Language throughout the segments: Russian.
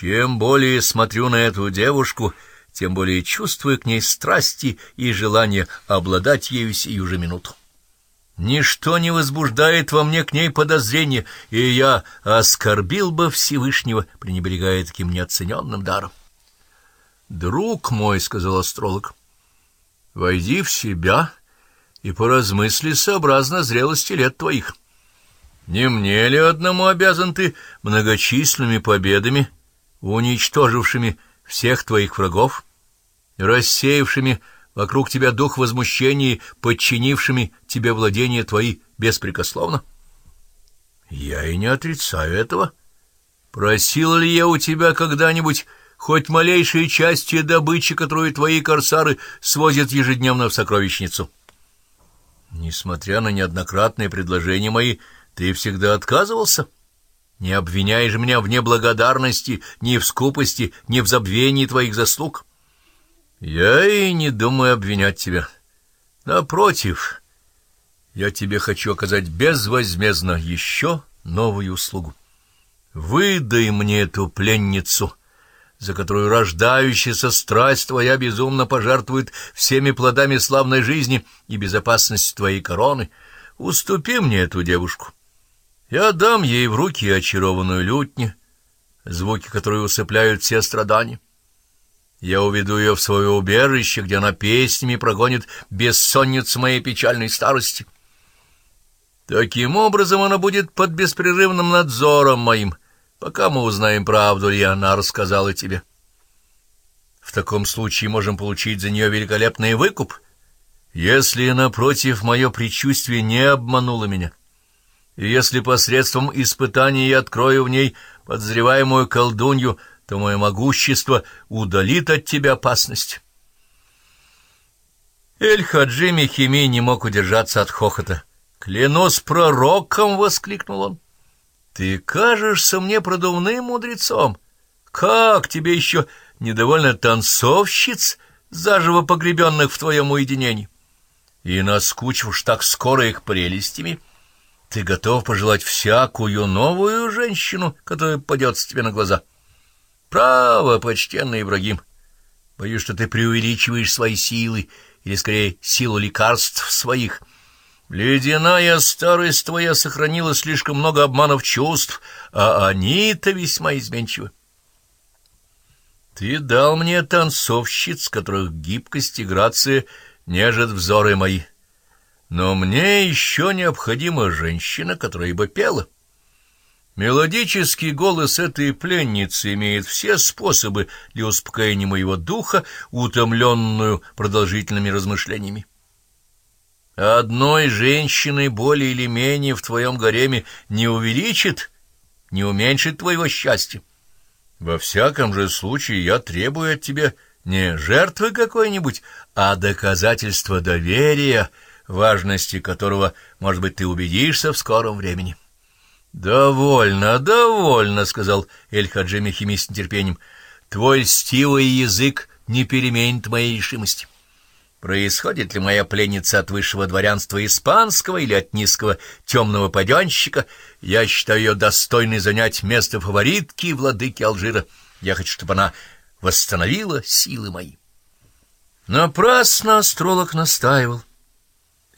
Чем более смотрю на эту девушку, тем более чувствую к ней страсти и желание обладать ею сию же минуту. Ничто не возбуждает во мне к ней подозрения, и я оскорбил бы Всевышнего, пренебрегая таким неоцененным даром. «Друг мой», — сказал астролог, — «войди в себя и поразмысли сообразно зрелости лет твоих. Не мне ли одному обязан ты многочисленными победами, уничтожившими всех твоих врагов, рассеявшими вокруг тебя дух возмущения, подчинившими тебе владения твои беспрекословно? Я и не отрицаю этого. Просил ли я у тебя когда-нибудь хоть малейшей части добычи, которую твои корсары свозят ежедневно в сокровищницу? Несмотря на неоднократные предложения мои, ты всегда отказывался. Не обвиняешь меня в неблагодарности, ни в скупости, ни в забвении твоих заслуг. Я и не думаю обвинять тебя. Напротив, я тебе хочу оказать безвозмездно еще новую услугу. Выдай мне эту пленницу, за которую рождающаяся страсть твоя безумно пожертвует всеми плодами славной жизни и безопасности твоей короны. Уступи мне эту девушку. Я дам ей в руки очарованную лютню, звуки которой усыпляют все страдания. Я уведу ее в свое убежище, где она песнями прогонит бессонницу моей печальной старости. Таким образом она будет под беспрерывным надзором моим, пока мы узнаем, правду ли она рассказала тебе. В таком случае можем получить за нее великолепный выкуп, если, напротив, мое предчувствие не обмануло меня. И если посредством испытаний я открою в ней подозреваемую колдунью, то мое могущество удалит от тебя опасность. Эль-Хаджи Мехими не мог удержаться от хохота. «Клянусь пророком!» — воскликнул он. «Ты кажешься мне продувным мудрецом. Как тебе еще недовольно танцовщиц, заживо погребенных в твоем уединении? И наскучившь так скоро их прелестями, ты готов пожелать всякую новую женщину, которая падется тебе на глаза?» Право, почтенный Ибрагим. Боюсь, что ты преувеличиваешь свои силы, или, скорее, силу лекарств своих. Ледяная старость твоя сохранила слишком много обманов чувств, а они-то весьма изменчивы. Ты дал мне танцовщиц, которых гибкость и грация нежат взоры мои. Но мне еще необходима женщина, которая бы пела. — Мелодический голос этой пленницы имеет все способы для успокоения моего духа, утомленную продолжительными размышлениями. Одной женщины более или менее в твоем гареме не увеличит, не уменьшит твоего счастья. Во всяком же случае я требую от тебя не жертвы какой-нибудь, а доказательства доверия, важности которого, может быть, ты убедишься в скором времени». «Довольно, довольно», — сказал Эль-Хаджи Мехими с нетерпением. «Твой льстивый язык не переменит моей решимости. Происходит ли моя пленница от высшего дворянства испанского или от низкого темного паденщика? Я считаю ее достойной занять место фаворитки владыки Алжира. Я хочу, чтобы она восстановила силы мои». Напрасно астролог настаивал.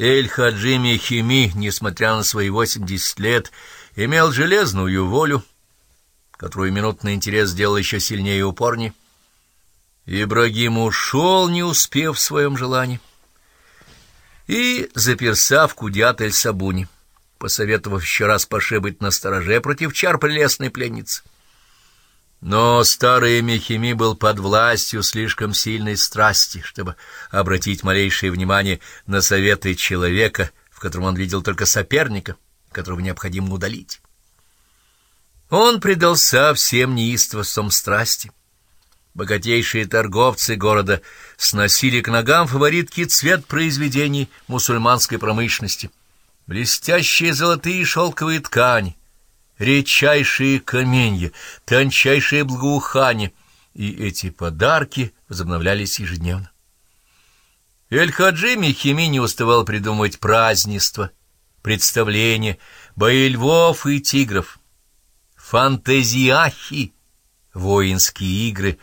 Эль-Хаджи Мехими, несмотря на свои восемьдесят лет, — имел железную волю, которую минутный интерес сделал еще сильнее и упорнее. Ибрагим ушел, не успев в своем желании, и заперся в Кудят-эль-Сабуни, посоветовав еще раз пошибать на стороже против чар прелестной пленницы. Но старый Мехими был под властью слишком сильной страсти, чтобы обратить малейшее внимание на советы человека, в котором он видел только соперника — которого необходимо удалить. Он предался всем неистовствам страсти. Богатейшие торговцы города сносили к ногам фаворитки цвет произведений мусульманской промышленности. Блестящие золотые шелковые ткани, редчайшие каменья, тончайшие благоухания, и эти подарки возобновлялись ежедневно. Эль-Хаджи Мехими не уставал придумывать празднества — представления, бои львов и тигров, фантазиахи, воинские игры